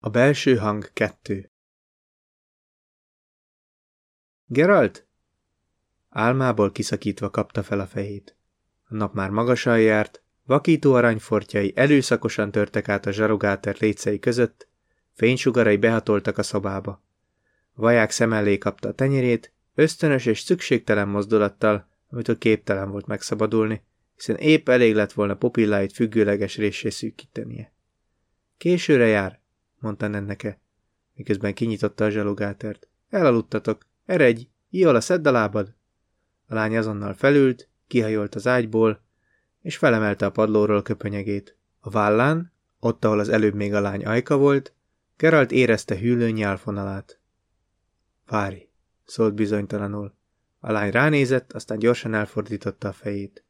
A belső hang kettő Geralt? Álmából kiszakítva kapta fel a fejét. A nap már magasan járt, vakító aranyfortjai előszakosan törtek át a zsarogáter lécei között, fénysugarai behatoltak a szobába. Vaják szem kapta a tenyerét, ösztönös és szükségtelen mozdulattal, amitől képtelen volt megszabadulni, hiszen épp elég lett volna pupilláit függőleges résé szűkítenie. Későre jár, mondta Nenneke, miközben kinyitotta a zsalogátert. Elaludtatok, eredj, a szedd a lábad. A lány azonnal felült, kihajolt az ágyból, és felemelte a padlóról köpönyegét. A vállán, ott, ahol az előbb még a lány ajka volt, Geralt érezte hűlő nyálfonalát. Várj, szólt bizonytalanul. A lány ránézett, aztán gyorsan elfordította a fejét.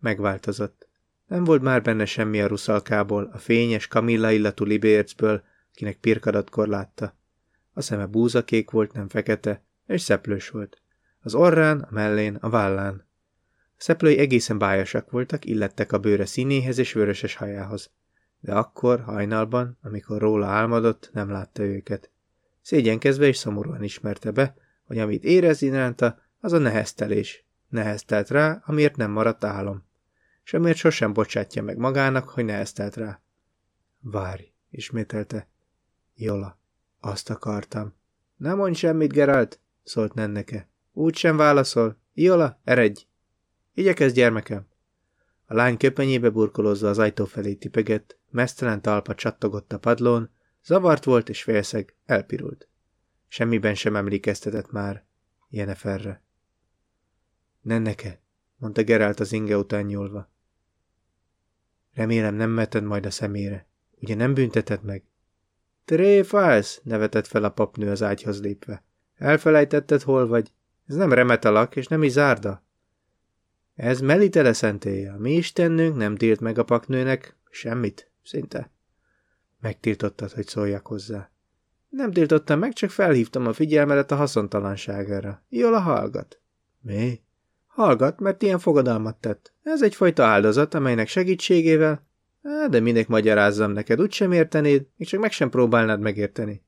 Megváltozott. Nem volt már benne semmi a ruszalkából, a fényes, kamilla illatú libércből, kinek pirkadatkor látta. A szeme búzakék volt, nem fekete, és szeplős volt. Az orrán, a mellén, a vállán. A szeplői egészen bájosak voltak, illettek a bőre színéhez és vöröses hajához. De akkor, hajnalban, amikor róla álmodott, nem látta őket. Szégyenkezve és szomorúan ismerte be, hogy amit érez iránta, az a neheztelés. Neheztelt rá, amiért nem maradt álom. És amiért sosem bocsátja meg magának, hogy neheztelt rá. Várj, ismételte. Jola, azt akartam. Nem mondj semmit, Geralt, szólt Nenneke. Úgy sem válaszol. Jola, eredj! Igyekezz, gyermekem! A lány köpenyébe burkolózva az ajtó felé tipegett, mesztelen talpa csattogott a padlón, zavart volt és félszeg, elpirult. Semmiben sem emlékeztetett már Jeneferre. Nenneke, mondta Gerált az inge után nyúlva. Remélem nem meted majd a szemére. Ugye nem bünteted meg? Tréfálsz, nevetett fel a papnő az ágyhoz lépve. Elfelejtetted, hol vagy? Ez nem remetalak, és nem is zárda. Ez melitele szentélye. Mi istennünk nem tilt meg a paknőnek semmit, szinte. Megtiltottad, hogy szóljak hozzá. Nem tiltottam meg, csak felhívtam a figyelmedet a haszontalanságára. Jól a hallgat. Mi? Hallgat, mert ilyen fogadalmat tett. Ez egyfajta áldozat, amelynek segítségével... De minek magyarázzam neked, úgysem értenéd, még csak meg sem próbálnád megérteni.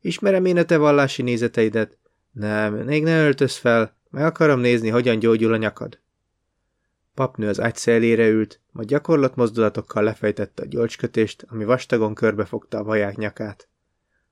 Ismerem én a te vallási nézeteidet? Nem, még ne öltöz fel, meg akarom nézni, hogyan gyógyul a nyakad. Papnő az ágy szélére ült, majd gyakorlott mozdulatokkal lefejtette a gyolcskötést, ami vastagon körbefogta a vaják nyakát.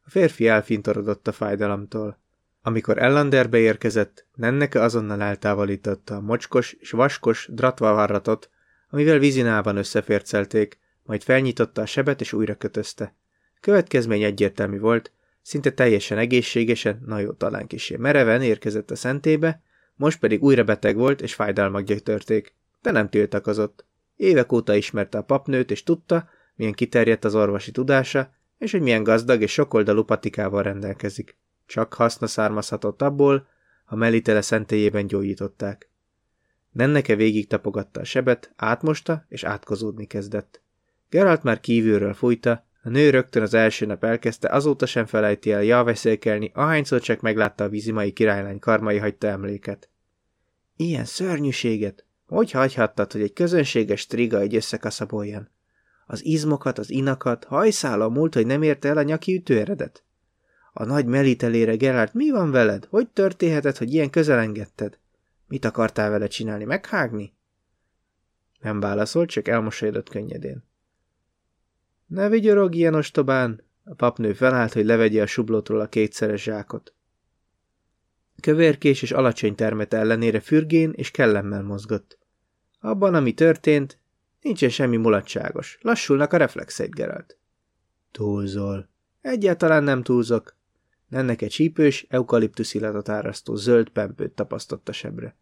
A férfi elfintorodott a fájdalomtól. Amikor Ellanderbe érkezett, Nenneke azonnal eltávolította a mocskos és vaskos dratvavarratot, amivel vízinában összefércelték, majd felnyitotta a sebet és újra kötözte. Következmény egyértelmű volt, szinte teljesen egészségesen, na jó, talán kisé mereven érkezett a szentébe, most pedig újra beteg volt, és fájdalmak gyötörték. De nem tiltakozott. Évek óta ismerte a papnőt, és tudta, milyen kiterjedt az orvosi tudása, és hogy milyen gazdag és sokoldalú patikával rendelkezik. Csak haszna származhatott abból, ha melitele szentélyében gyógyították. Nenneke végig tapogatta a sebet, átmosta és átkozódni kezdett. Geralt már kívülről fújta, a nő rögtön az első nap elkezdte, azóta sem felejti el javeszélkelni, ahányszor csak meglátta a vízimai királylány karmai hagyta emléket. Ilyen szörnyűséget! Hogy hagyhattad, hogy egy közönséges triga egy összekaszaboljon? Az izmokat, az inakat, hajszál a múlt, hogy nem érte el a nyaki ütőeredet? A nagy melitelére, Gerard, mi van veled? Hogy történhetett, hogy ilyen közel engedted? Mit akartál vele csinálni, meghágni? Nem válaszolt, csak elmosolyodott könnyedén. Ne vigyorog ilyen ostobán! A papnő felállt, hogy levegye a sublótról a kétszeres zsákot. Kövérkés és alacsony termet ellenére fürgén és kellemmel mozgott. Abban, ami történt, nincsen semmi mulatságos. Lassulnak a reflexeit, Geralt. Túlzol. Egyáltalán nem túlzok. Ennek egy csípős, eukaliptusz illatot árasztó zöld pempőt tapasztott a sebre.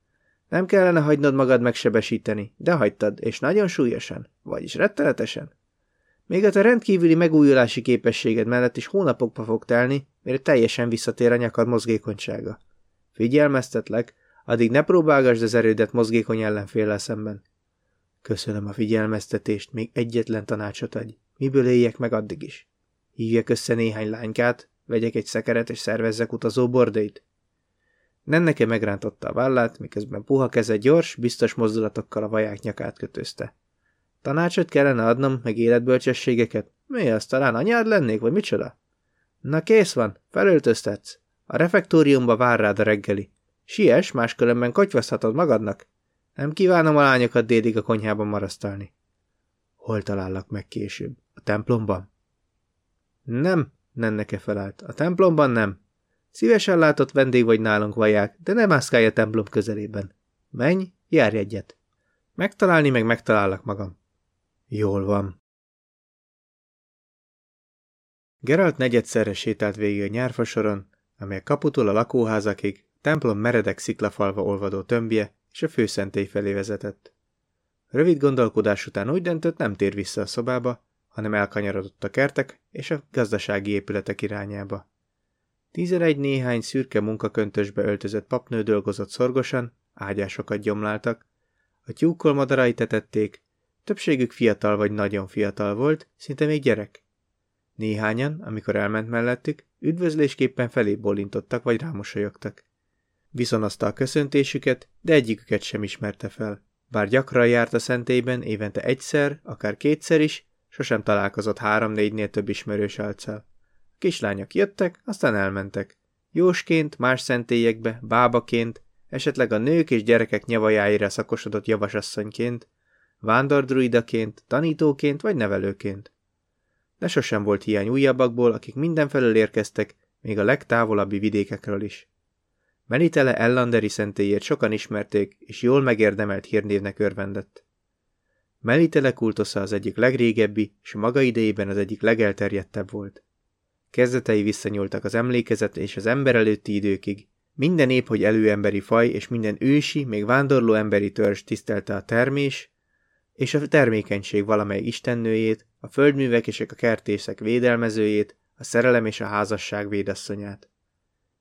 Nem kellene hagynod magad megsebesíteni, de hagytad, és nagyon súlyosan, vagyis rettenetesen. Még a te rendkívüli megújulási képességed mellett is hónapokba fog telni, mire teljesen visszatér a nyakad mozgékonysága. Figyelmeztetlek, addig ne próbálgasd az erődet mozgékony ellenféllel szemben. Köszönöm a figyelmeztetést, még egyetlen tanácsot adj. Miből éljek meg addig is? Hívjak össze néhány lánykát, vegyek egy szekeret és szervezzek utazó bordait. Nenneke megrántotta a vállát, miközben puha keze gyors, biztos mozdulatokkal a vaják nyakát kötözte. Tanácsot kellene adnom, meg életbölcsességeket? Mi az, talán anyád lennék, vagy micsoda? Na kész van, felöltöztetsz. A refektóriumba vár rád a reggeli. Siess, máskülönben kotyvaszthatod magadnak. Nem kívánom a lányokat délig a konyhában marasztalni. Hol talállak meg később? A templomban? Nem, Nenneke felállt. A templomban nem. Szívesen látott vendég vagy nálunk vaják, de nem mászkálj a templom közelében. Menj, járj egyet. Megtalálni meg megtalállak magam. Jól van. Geralt negyedszerre sétált végig a nyárfasoron, amely kaputól a lakóházakig, templom meredek sziklafalva olvadó tömbje és a főszentély felé vezetett. Rövid gondolkodás után úgy döntött, nem tér vissza a szobába, hanem elkanyarodott a kertek és a gazdasági épületek irányába. Tizenegy néhány szürke munkaköntösbe öltözött papnő dolgozott szorgosan, ágyásokat gyomláltak, a tyúkkol madarai tetették, többségük fiatal vagy nagyon fiatal volt, szinte még gyerek. Néhányan, amikor elment mellettük, üdvözlésképpen felé bolintottak vagy rámosolyogtak. Viszonozta a köszöntésüket, de egyiküket sem ismerte fel. Bár gyakran járt a szentélyben, évente egyszer, akár kétszer is, sosem találkozott három-négynél több ismerős álccal. A kislányok jöttek, aztán elmentek. Jósként, más szentélyekbe, bábaként, esetleg a nők és gyerekek nyavajáira szakosodott javasasszonyként, vándordruidaként, tanítóként vagy nevelőként. De sosem volt hiány újabbakból, akik mindenfelől érkeztek, még a legtávolabbi vidékekről is. Melitele Ellanderi szentélyét sokan ismerték, és jól megérdemelt hírnévnek örvendett. Melitele kultusza az egyik legrégebbi, és maga idejében az egyik legelterjedtebb volt. Kezdetei visszanyúltak az emlékezet és az ember előtti időkig. Minden épp, hogy előemberi faj és minden ősi, még vándorló emberi törzs tisztelte a termés, és a termékenység valamely istennőjét, a földművek és a kertészek védelmezőjét, a szerelem és a házasság védasszonyát.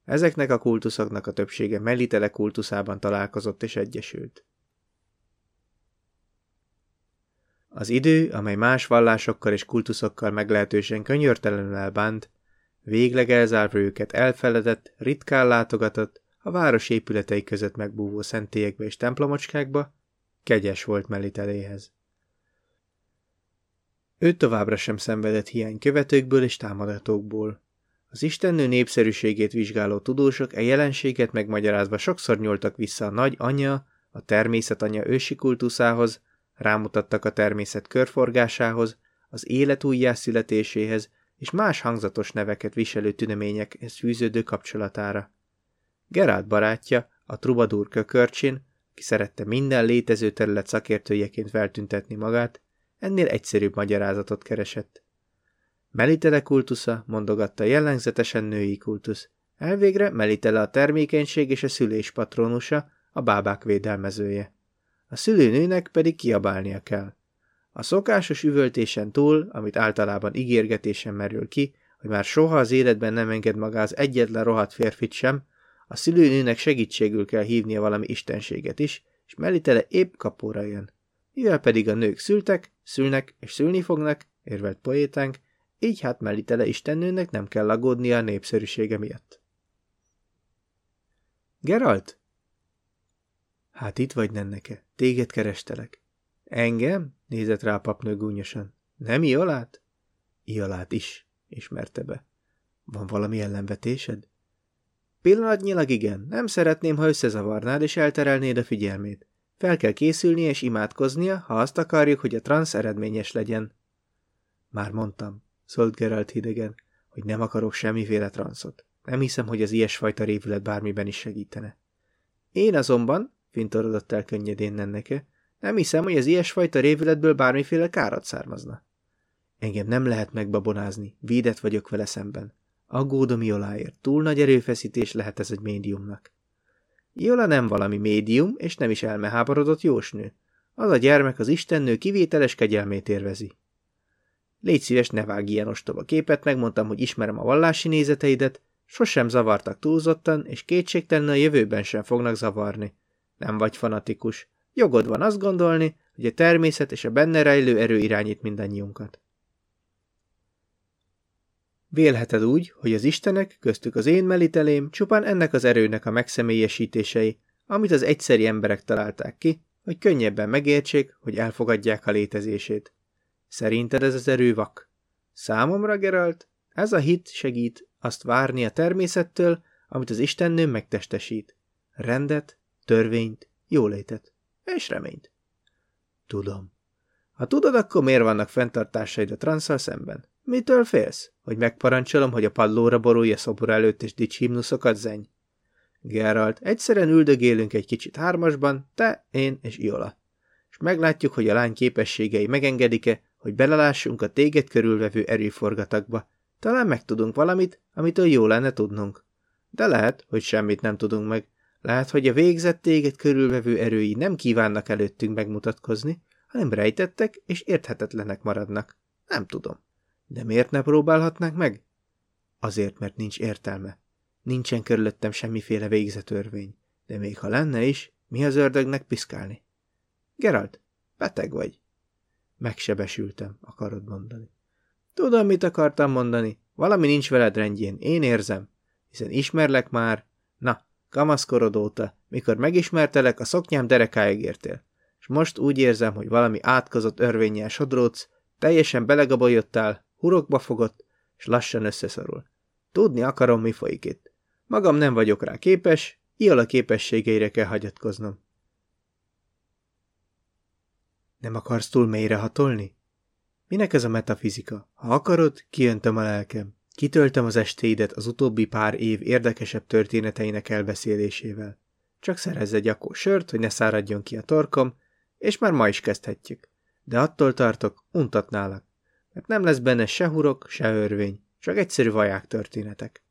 Ezeknek a kultuszoknak a többsége Melitele kultuszában találkozott és egyesült. Az idő, amely más vallásokkal és kultuszokkal meglehetősen könyörtelenül elbánt, végleg elzárva őket elfeledett, ritkán látogatott, a város épületei között megbúvó szentélyekbe és templomocskákba, kegyes volt Meliteléhez. Ő továbbra sem szenvedett hiány követőkből és támogatókból. Az istennő népszerűségét vizsgáló tudósok e jelenséget megmagyarázva sokszor nyúltak vissza a nagy anya, a természetanya ősi kultuszához, rámutattak a természet körforgásához, az élet újjászületéséhez és más hangzatos neveket viselő tüneményekhez fűződő kapcsolatára. Gerált barátja, a Trubadur kökörcsin, ki szerette minden létező terület szakértőjeként feltüntetni magát, ennél egyszerűbb magyarázatot keresett. Melitele kultusza, mondogatta jellegzetesen női kultusz. Elvégre Melitele a termékenység és a szülés patronusa, a bábák védelmezője. A szülőnőnek pedig kiabálnia kell. A szokásos üvöltésen túl, amit általában ígérgetésen merül ki, hogy már soha az életben nem enged magáz egyetlen rohadt férfit sem, a szülőnőnek segítségül kell hívnia valami istenséget is, és Melitele épp kapóra jön. Mivel pedig a nők szültek, szülnek és szülni fognak, érvelt poétánk, így hát Melitele istennőnek nem kell aggódnia a népszerűsége miatt. Geralt? Hát itt vagy, Nenneke, téged kerestelek. Engem? nézett rá a papnő gúnyosan. Nem Iolát? Iolát is, ismerte be. Van valami ellenvetésed? Pillanatnyilag igen, nem szeretném, ha összezavarnád és elterelnéd a figyelmét. Fel kell készülnie és imádkoznia, ha azt akarjuk, hogy a transz eredményes legyen. Már mondtam, szólt Geralt hidegen, hogy nem akarok semmiféle transzot. Nem hiszem, hogy az ilyesfajta révület bármiben is segítene. Én azonban, fintorodott el könnyedén nenneke, nem hiszem, hogy az ilyesfajta révületből bármiféle kárat származna. Engem nem lehet megbabonázni, védett vagyok vele szemben. Aggódom Ioláért, túl nagy erőfeszítés lehet ez egy médiumnak. Iola nem valami médium, és nem is elmeháborodott jósnő. Az a gyermek az istennő kivételes kegyelmét érvezi. Légy szíves, ne vágj ilyen ostoba képet, megmondtam, hogy ismerem a vallási nézeteidet, sosem zavartak túlzottan, és kétségtelen a jövőben sem fognak zavarni. Nem vagy fanatikus. Jogod van azt gondolni, hogy a természet és a benne rejlő erő irányít mindannyiunkat. Vélheted úgy, hogy az istenek, köztük az én melitelém, csupán ennek az erőnek a megszemélyesítései, amit az egyszeri emberek találták ki, hogy könnyebben megértsék, hogy elfogadják a létezését. Szerinted ez az erő vak? Számomra, Geralt, ez a hit segít azt várni a természettől, amit az Istennő megtestesít. Rendet, törvényt, jólétet és reményt. Tudom. Ha tudod, akkor miért vannak fenntartásaid a transzal szemben? Mitől félsz? Hogy megparancsolom, hogy a padlóra borulj a szobor előtt és dics himnuszokat zenj? Geralt, egyszerűen üldögélünk egy kicsit hármasban, te, én és Iola. És meglátjuk, hogy a lány képességei megengedik-e, hogy belelássunk a téged körülvevő erőforgatagba. Talán megtudunk valamit, amitől jó lenne tudnunk. De lehet, hogy semmit nem tudunk meg. Lehet, hogy a végzett téged körülvevő erői nem kívánnak előttünk megmutatkozni, hanem rejtettek és érthetetlenek maradnak. Nem tudom. De miért ne próbálhatnánk meg? Azért, mert nincs értelme. Nincsen körülöttem semmiféle végzetörvény. De még ha lenne is, mi az ördögnek piszkálni? Geralt, beteg vagy. Megsebesültem, akarod mondani. Tudom, mit akartam mondani. Valami nincs veled rendjén, én érzem. Hiszen ismerlek már. Na, kamaszkorod óta, mikor megismertelek, a szoknyám derekáig értél. És most úgy érzem, hogy valami átkozott örvényel sodródsz, teljesen belegabajodtál, hurokba fogott, és lassan összeszorul. Tudni akarom, mi folyik itt. Magam nem vagyok rá képes, ilyen a képességeire kell hagyatkoznom. Nem akarsz túl mélyre hatolni? Minek ez a metafizika? Ha akarod, kijöntöm a lelkem. Kitöltem az estéidet az utóbbi pár év érdekesebb történeteinek elbeszélésével. Csak szerezz egy akkor sört, hogy ne száradjon ki a torkom, és már ma is kezdhetjük. De attól tartok, untatnálak, mert nem lesz benne se hurok, se örvény, csak egyszerű vaják történetek.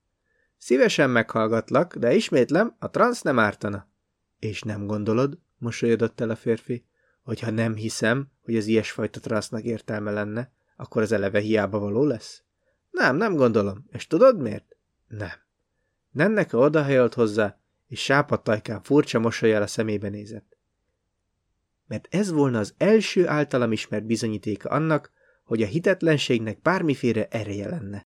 Szívesen meghallgatlak, de ismétlem, a transz nem ártana. És nem gondolod, mosolyodott el a férfi, hogyha nem hiszem, hogy az ilyesfajta transznak értelme lenne, akkor az eleve hiába való lesz? Nem, nem gondolom. És tudod miért? Nem. Nenneke odahajolt hozzá, és sápadtajkán furcsa mosolyjal a szemébe nézett. Mert ez volna az első általam ismert bizonyítéka annak, hogy a hitetlenségnek bármiféle ereje lenne.